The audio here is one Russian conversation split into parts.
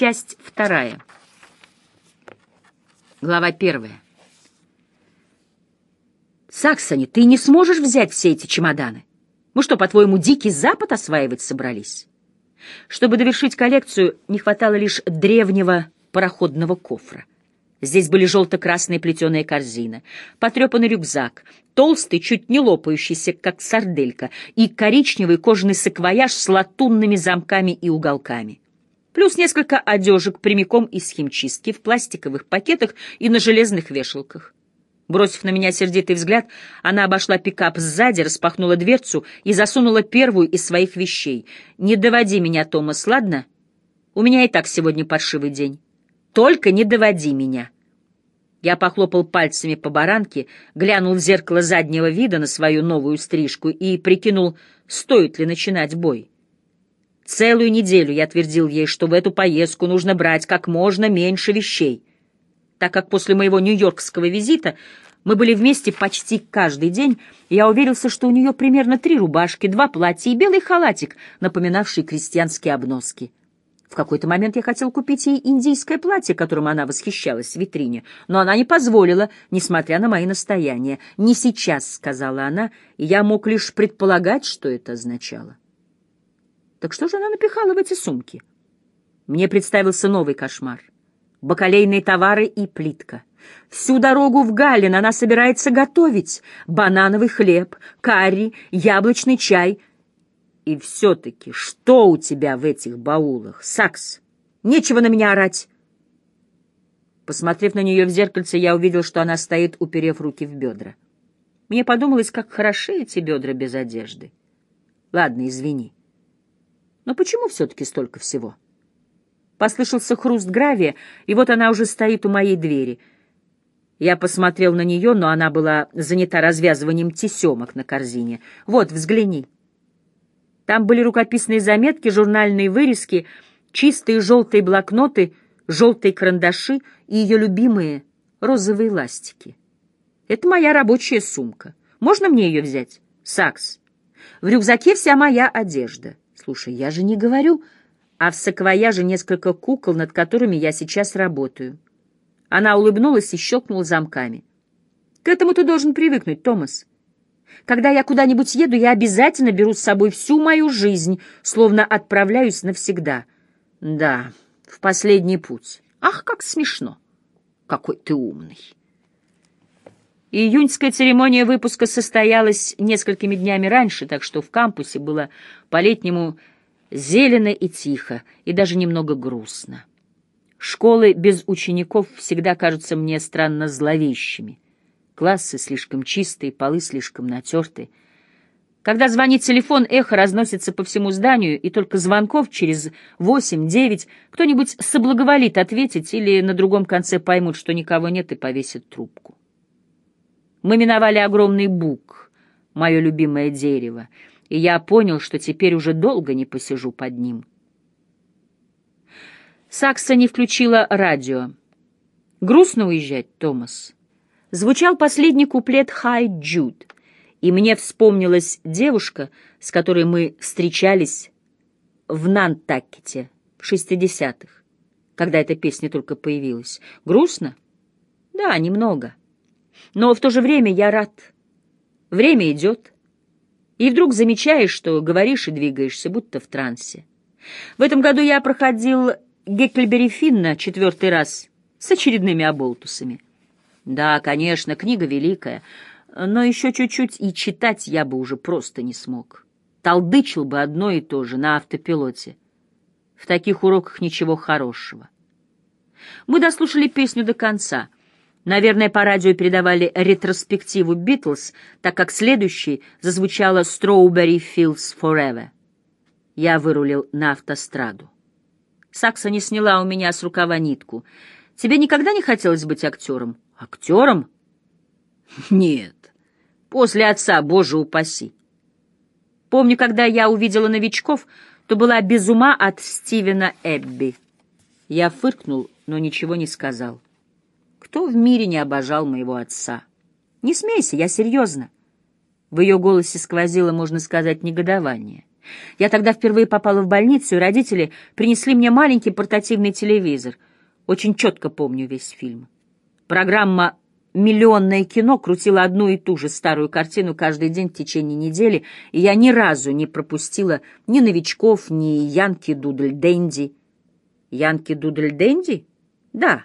Часть вторая. Глава первая. Саксони, ты не сможешь взять все эти чемоданы? Мы что, по-твоему, Дикий Запад осваивать собрались? Чтобы довершить коллекцию, не хватало лишь древнего пароходного кофра. Здесь были желто-красные плетеные корзины, потрепанный рюкзак, толстый, чуть не лопающийся, как сарделька, и коричневый кожаный саквояж с латунными замками и уголками. Плюс несколько одежек прямиком из химчистки в пластиковых пакетах и на железных вешалках. Бросив на меня сердитый взгляд, она обошла пикап сзади, распахнула дверцу и засунула первую из своих вещей. «Не доводи меня, Томас, ладно? У меня и так сегодня паршивый день». Только не доводи меня. Я похлопал пальцами по баранке, глянул в зеркало заднего вида на свою новую стрижку и прикинул, стоит ли начинать бой. Целую неделю я твердил ей, что в эту поездку нужно брать как можно меньше вещей, так как после моего нью-йоркского визита мы были вместе почти каждый день, и я уверился, что у нее примерно три рубашки, два платья и белый халатик, напоминавший крестьянские обноски. В какой-то момент я хотел купить ей индийское платье, которым она восхищалась в витрине, но она не позволила, несмотря на мои настояния. «Не сейчас», — сказала она, и я мог лишь предполагать, что это означало. Так что же она напихала в эти сумки? Мне представился новый кошмар. Бакалейные товары и плитка. Всю дорогу в Галлин она собирается готовить. Банановый хлеб, карри, яблочный чай — и все-таки, что у тебя в этих баулах, Сакс? Нечего на меня орать. Посмотрев на нее в зеркальце, я увидел, что она стоит, уперев руки в бедра. Мне подумалось, как хороши эти бедра без одежды. Ладно, извини. Но почему все-таки столько всего? Послышался хруст гравия, и вот она уже стоит у моей двери. Я посмотрел на нее, но она была занята развязыванием тесемок на корзине. Вот, взгляни. Там были рукописные заметки, журнальные вырезки, чистые желтые блокноты, желтые карандаши и ее любимые розовые ластики. Это моя рабочая сумка. Можно мне ее взять? Сакс. В рюкзаке вся моя одежда. Слушай, я же не говорю, а в саквояже несколько кукол, над которыми я сейчас работаю. Она улыбнулась и щелкнула замками. К этому ты должен привыкнуть, Томас. Когда я куда-нибудь еду, я обязательно беру с собой всю мою жизнь, словно отправляюсь навсегда. Да, в последний путь. Ах, как смешно! Какой ты умный! Июньская церемония выпуска состоялась несколькими днями раньше, так что в кампусе было по-летнему зелено и тихо, и даже немного грустно. Школы без учеников всегда кажутся мне странно зловещими. Классы слишком чистые, полы слишком натерты. Когда звонит телефон, эхо разносится по всему зданию, и только звонков через восемь-девять кто-нибудь соблаговолит ответить или на другом конце поймут, что никого нет, и повесит трубку. Мы миновали огромный бук, мое любимое дерево, и я понял, что теперь уже долго не посижу под ним. Сакса не включила радио. «Грустно уезжать, Томас?» звучал последний куплет «Хай Джуд», и мне вспомнилась девушка, с которой мы встречались в Нантакете в шестидесятых, когда эта песня только появилась. Грустно? Да, немного. Но в то же время я рад. Время идет, и вдруг замечаешь, что говоришь и двигаешься, будто в трансе. В этом году я проходил Гекльбери Финна четвертый раз с очередными оболтусами — да, конечно, книга великая, но еще чуть-чуть и читать я бы уже просто не смог. Толдычил бы одно и то же на автопилоте. В таких уроках ничего хорошего. Мы дослушали песню до конца. Наверное, по радио передавали ретроспективу «Битлз», так как следующий зазвучала «Strawberry Fields Forever». Я вырулил на автостраду. Сакса не сняла у меня с рукава нитку. «Тебе никогда не хотелось быть актером?» Актером? Нет. После отца, боже упаси. Помню, когда я увидела новичков, то была без ума от Стивена Эбби. Я фыркнул, но ничего не сказал. Кто в мире не обожал моего отца? Не смейся, я серьезно. В ее голосе сквозило, можно сказать, негодование. Я тогда впервые попала в больницу, и родители принесли мне маленький портативный телевизор. Очень четко помню весь фильм. Программа «Миллионное кино» крутила одну и ту же старую картину каждый день в течение недели, и я ни разу не пропустила ни новичков, ни Янки Дудль Дэнди. Янки Дудль Дэнди? Да,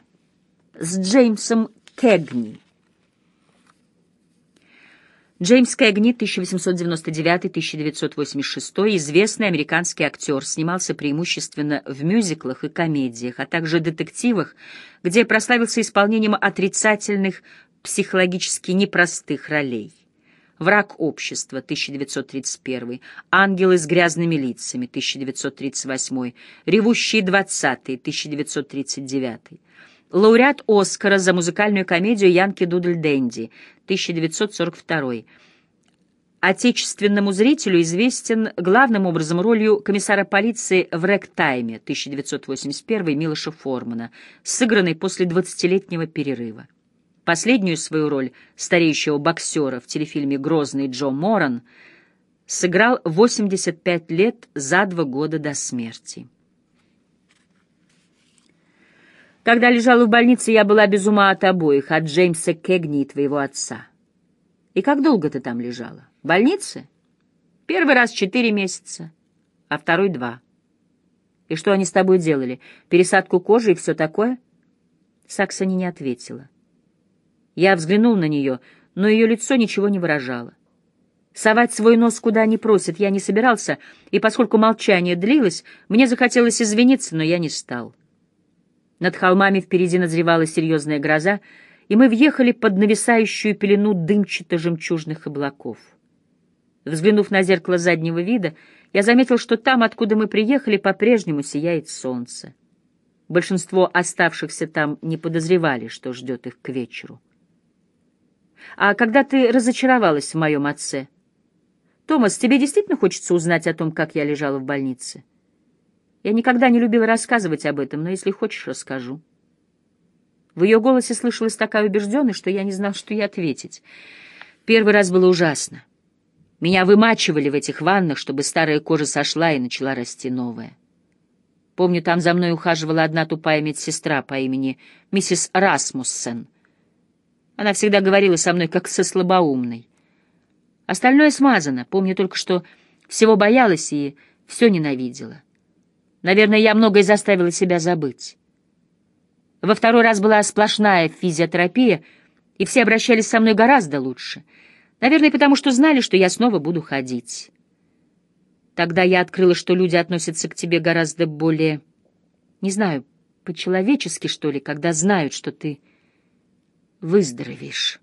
с Джеймсом Кэгни. Джеймс Кэгни, 1899-1986, известный американский актер, снимался преимущественно в мюзиклах и комедиях, а также детективах, где прославился исполнением отрицательных, психологически непростых ролей. «Враг общества» 1931, «Ангелы с грязными лицами» 1938, «Ревущие двадцатые» 1939 лауреат Оскара за музыкальную комедию «Янки Дудль Дэнди» 1942. Отечественному зрителю известен главным образом ролью комиссара полиции в «Рэктайме» 1981 Милоша Формана, сыгранной после 20-летнего перерыва. Последнюю свою роль стареющего боксера в телефильме «Грозный Джо Моран» сыграл 85 лет за два года до смерти. Когда лежала в больнице, я была без ума от обоих, от Джеймса Кегни и твоего отца. И как долго ты там лежала? В больнице? Первый раз четыре месяца, а второй два. И что они с тобой делали? Пересадку кожи и все такое? Саксони не ответила. Я взглянул на нее, но ее лицо ничего не выражало. Совать свой нос куда не просит я не собирался, и поскольку молчание длилось, мне захотелось извиниться, но я не стал. Над холмами впереди назревала серьезная гроза, и мы въехали под нависающую пелену дымчато-жемчужных облаков. Взглянув на зеркало заднего вида, я заметил, что там, откуда мы приехали, по-прежнему сияет солнце. Большинство оставшихся там не подозревали, что ждет их к вечеру. «А когда ты разочаровалась в моем отце?» «Томас, тебе действительно хочется узнать о том, как я лежала в больнице?» Я никогда не любила рассказывать об этом, но если хочешь, расскажу. В ее голосе слышалась такая убежденность, что я не знал, что ей ответить. Первый раз было ужасно. Меня вымачивали в этих ваннах, чтобы старая кожа сошла и начала расти новая. Помню, там за мной ухаживала одна тупая медсестра по имени миссис Расмуссен. Она всегда говорила со мной, как со слабоумной. Остальное смазано. Помню только, что всего боялась и все ненавидела. Наверное, я многое заставила себя забыть. Во второй раз была сплошная физиотерапия, и все обращались со мной гораздо лучше. Наверное, потому что знали, что я снова буду ходить. Тогда я открыла, что люди относятся к тебе гораздо более, не знаю, по-человечески, что ли, когда знают, что ты выздоровеешь.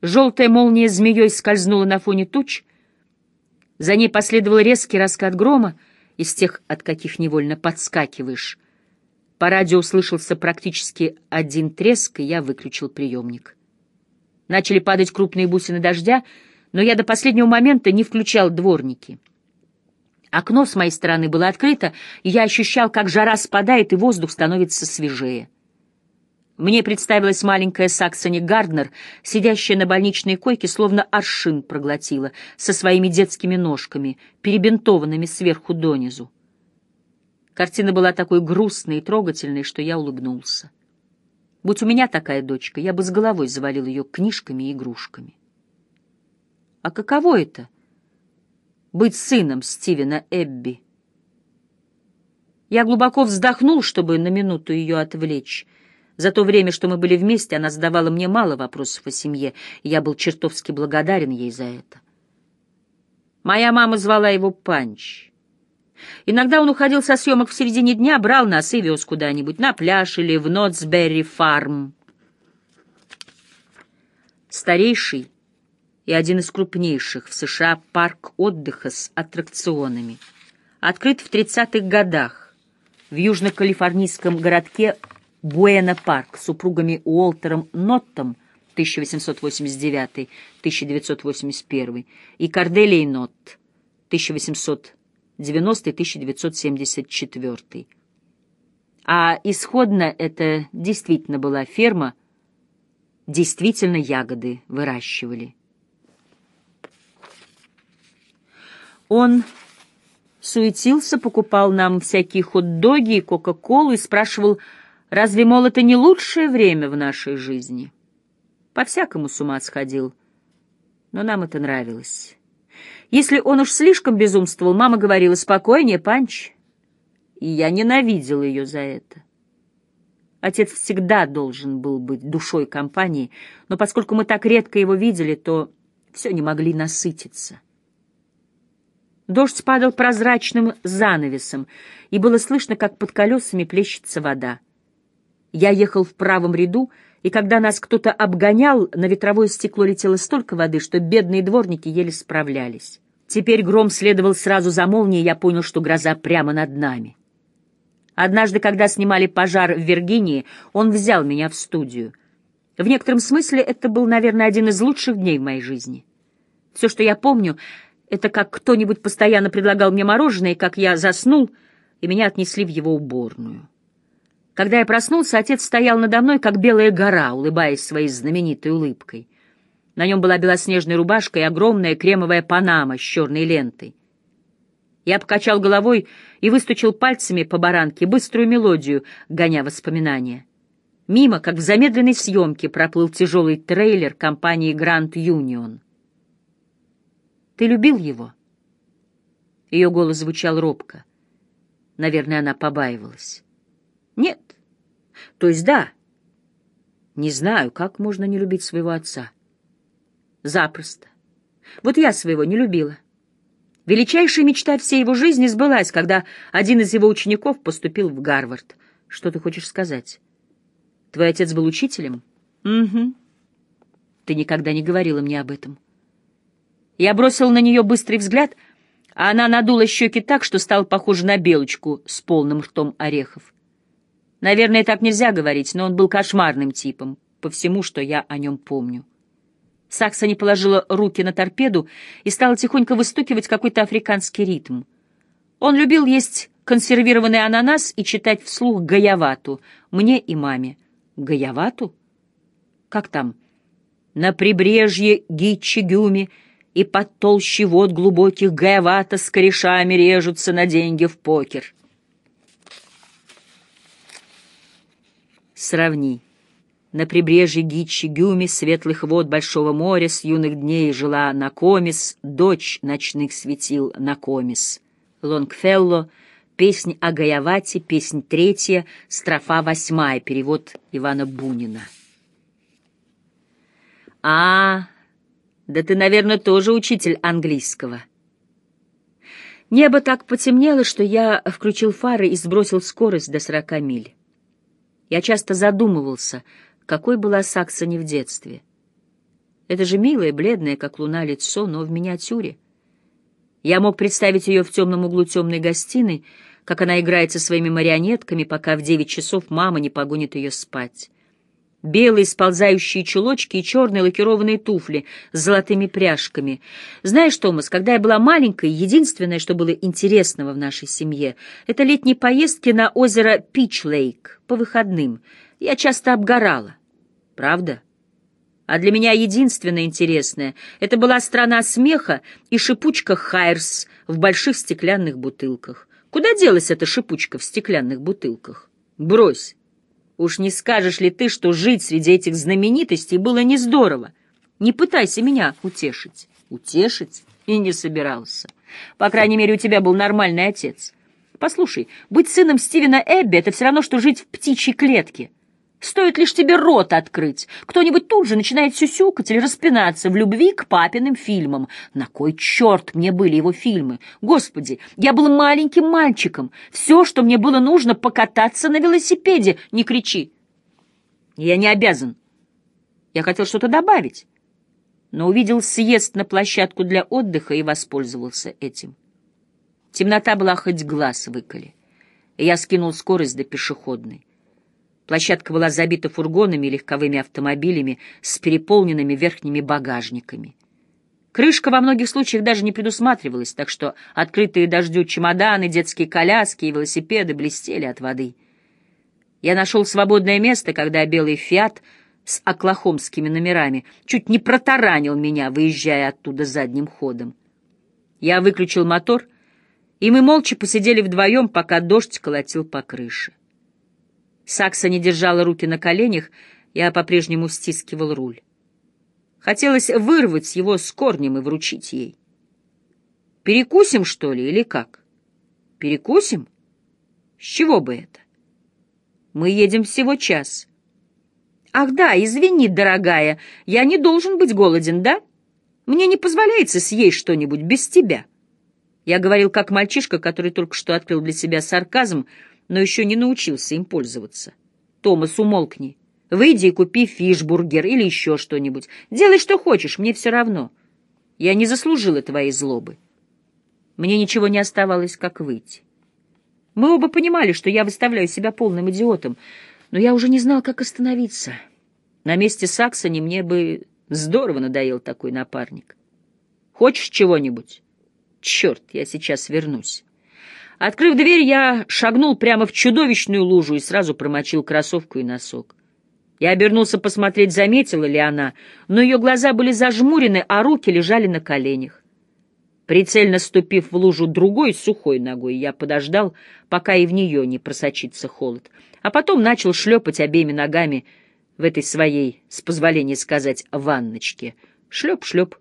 Желтая молния змеей скользнула на фоне туч, за ней последовал резкий раскат грома, из тех, от каких невольно подскакиваешь. По радио услышался практически один треск, и я выключил приемник. Начали падать крупные бусины дождя, но я до последнего момента не включал дворники. Окно с моей стороны было открыто, и я ощущал, как жара спадает, и воздух становится свежее. Мне представилась маленькая Саксони Гарднер, сидящая на больничной койке, словно аршин проглотила, со своими детскими ножками, перебинтованными сверху донизу. Картина была такой грустной и трогательной, что я улыбнулся. Будь у меня такая дочка, я бы с головой завалил ее книжками и игрушками. А каково это — быть сыном Стивена Эбби? Я глубоко вздохнул, чтобы на минуту ее отвлечь, за то время, что мы были вместе, она задавала мне мало вопросов о семье, и я был чертовски благодарен ей за это. Моя мама звала его Панч. Иногда он уходил со съемок в середине дня, брал нас и вез куда-нибудь, на пляж или в Нотсберри фарм. Старейший и один из крупнейших в США парк отдыха с аттракционами. Открыт в 30-х годах в южно-калифорнийском городке Буэна-парк супругами Уолтером Ноттом 1889-1981 и Корделией Нотт 1890-1974. А исходно это действительно была ферма, действительно ягоды выращивали. Он суетился, покупал нам всякие хот-доги и кока-колу и спрашивал, разве, мол, это не лучшее время в нашей жизни? По-всякому с ума сходил, но нам это нравилось. Если он уж слишком безумствовал, мама говорила «спокойнее, Панч», и я ненавидел ее за это. Отец всегда должен был быть душой компании, но поскольку мы так редко его видели, то все не могли насытиться. Дождь падал прозрачным занавесом, и было слышно, как под колесами плещется вода. Я ехал в правом ряду, и когда нас кто-то обгонял, на ветровое стекло летело столько воды, что бедные дворники еле справлялись. Теперь гром следовал сразу за молнией, я понял, что гроза прямо над нами. Однажды, когда снимали пожар в Виргинии, он взял меня в студию. В некотором смысле это был, наверное, один из лучших дней в моей жизни. Все, что я помню, это как кто-нибудь постоянно предлагал мне мороженое, и как я заснул, и меня отнесли в его уборную. Когда я проснулся, отец стоял надо мной, как белая гора, улыбаясь своей знаменитой улыбкой. На нем была белоснежная рубашка и огромная кремовая панама с черной лентой. Я покачал головой и выстучил пальцами по баранке быструю мелодию, гоня воспоминания. Мимо, как в замедленной съемке, проплыл тяжелый трейлер компании «Гранд Юнион». «Ты любил его?» Ее голос звучал робко. Наверное, она побаивалась. «Нет. То есть да. Не знаю, как можно не любить своего отца». «Запросто. Вот я своего не любила. Величайшая мечта всей его жизни сбылась, когда один из его учеников поступил в Гарвард. Что ты хочешь сказать? Твой отец был учителем? Угу. Ты никогда не говорила мне об этом. Я бросил на нее быстрый взгляд, а она надула щеки так, что стала похожа на белочку с полным ртом орехов. Наверное, так нельзя говорить, но он был кошмарным типом, по всему, что я о нем помню. Саксони положила руки на торпеду и стала тихонько выстукивать какой-то африканский ритм. Он любил есть консервированный ананас и читать вслух гаявату, мне и маме. Гаявату? Как там? На прибрежье Гичигюми и под толщей вод глубоких гаявата с корешами режутся на деньги в покер. Сравни. На прибрежье Гичи-Гюми, светлых вод Большого моря, с юных дней жила Накомис, дочь ночных светил Накомис. Лонгфелло, песнь о Гаявате, песнь третья, строфа восьмая, перевод Ивана Бунина. А, да ты, наверное, тоже учитель английского. Небо так потемнело, что я включил фары и сбросил скорость до сорока миль. Я часто задумывался — какой была Саксони в детстве. Это же милое, бледное, как луна, лицо, но в миниатюре. Я мог представить ее в темном углу темной гостиной, как она играет со своими марионетками, пока в девять часов мама не погонит ее спать. Белые сползающие чулочки и черные лакированные туфли с золотыми пряжками. Знаешь, Томас, когда я была маленькой, единственное, что было интересного в нашей семье, это летние поездки на озеро Пич-Лейк по выходным — я часто обгорала. Правда? А для меня единственное интересное — это была страна смеха и шипучка Хайрс в больших стеклянных бутылках. Куда делась эта шипучка в стеклянных бутылках? Брось. Уж не скажешь ли ты, что жить среди этих знаменитостей было не здорово? Не пытайся меня утешить. Утешить? И не собирался. По крайней мере, у тебя был нормальный отец. Послушай, быть сыном Стивена Эбби — это все равно, что жить в птичьей клетке — Стоит лишь тебе рот открыть, кто-нибудь тут же начинает сюсюкать или распинаться в любви к папиным фильмам. На кой черт мне были его фильмы? Господи, я был маленьким мальчиком. Все, что мне было нужно, покататься на велосипеде. Не кричи. Я не обязан. Я хотел что-то добавить, но увидел съезд на площадку для отдыха и воспользовался этим. Темнота была хоть глаз выколи. Я скинул скорость до пешеходной. Площадка была забита фургонами и легковыми автомобилями с переполненными верхними багажниками. Крышка во многих случаях даже не предусматривалась, так что открытые дождю чемоданы, детские коляски и велосипеды блестели от воды. Я нашел свободное место, когда белый «Фиат» с оклахомскими номерами чуть не протаранил меня, выезжая оттуда задним ходом. Я выключил мотор, и мы молча посидели вдвоем, пока дождь колотил по крыше. Сакса не держала руки на коленях, я по-прежнему стискивал руль. Хотелось вырвать его с корнем и вручить ей. «Перекусим, что ли, или как?» «Перекусим? С чего бы это?» «Мы едем всего час». «Ах да, извини, дорогая, я не должен быть голоден, да? Мне не позволяется съесть что-нибудь без тебя». Я говорил как мальчишка, который только что открыл для себя сарказм, но еще не научился им пользоваться. «Томас, умолкни. Выйди и купи фишбургер или еще что-нибудь. Делай, что хочешь, мне все равно. Я не заслужила твоей злобы». Мне ничего не оставалось, как выйти. Мы оба понимали, что я выставляю себя полным идиотом, но я уже не знал, как остановиться. На месте Саксони мне бы здорово надоел такой напарник. «Хочешь чего-нибудь?» «Черт, я сейчас вернусь». Открыв дверь, я шагнул прямо в чудовищную лужу и сразу промочил кроссовку и носок. Я обернулся посмотреть, заметила ли она, но ее глаза были зажмурены, а руки лежали на коленях. Прицельно ступив в лужу другой сухой ногой, я подождал, пока и в нее не просочится холод, а потом начал шлепать обеими ногами в этой своей, с позволения сказать, ванночке. Шлеп-шлеп.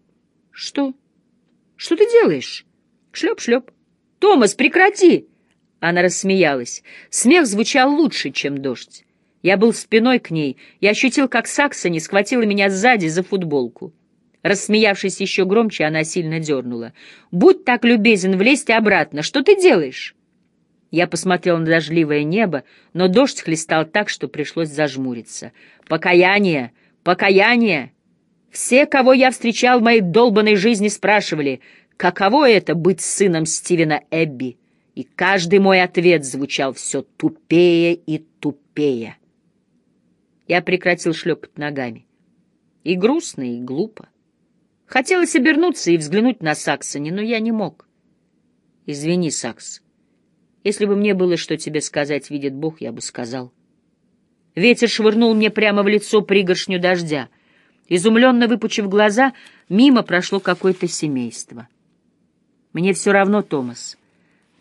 Что? Что ты делаешь? Шлеп-шлеп. «Томас, прекрати!» Она рассмеялась. Смех звучал лучше, чем дождь. Я был спиной к ней, я ощутил, как Саксони схватила меня сзади за футболку. Рассмеявшись еще громче, она сильно дернула. «Будь так любезен, влезьте обратно. Что ты делаешь?» Я посмотрел на дождливое небо, но дождь хлестал так, что пришлось зажмуриться. «Покаяние! Покаяние!» Все, кого я встречал в моей долбанной жизни, спрашивали, каково это быть сыном Стивена Эбби, и каждый мой ответ звучал все тупее и тупее. Я прекратил шлепать ногами. И грустно, и глупо. Хотелось обернуться и взглянуть на Саксони, но я не мог. Извини, Сакс. Если бы мне было что тебе сказать, видит Бог, я бы сказал. Ветер швырнул мне прямо в лицо пригоршню дождя. Изумленно выпучив глаза, мимо прошло какое-то семейство. Мне все равно, Томас.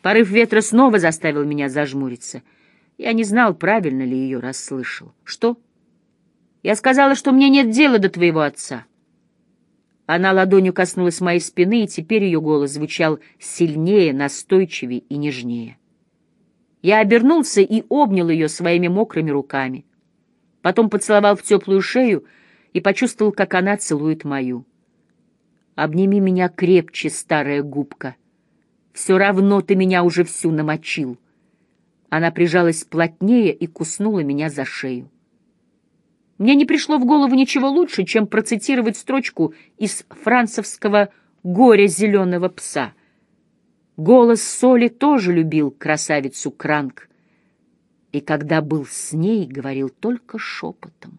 Порыв ветра снова заставил меня зажмуриться. Я не знал, правильно ли ее расслышал. Что? Я сказала, что мне нет дела до твоего отца. Она ладонью коснулась моей спины, и теперь ее голос звучал сильнее, настойчивее и нежнее. Я обернулся и обнял ее своими мокрыми руками. Потом поцеловал в теплую шею и почувствовал, как она целует мою. «Обними меня крепче, старая губка. Все равно ты меня уже всю намочил». Она прижалась плотнее и куснула меня за шею. Мне не пришло в голову ничего лучше, чем процитировать строчку из францевского «Горя зеленого пса». Голос Соли тоже любил красавицу Кранк, и когда был с ней, говорил только шепотом.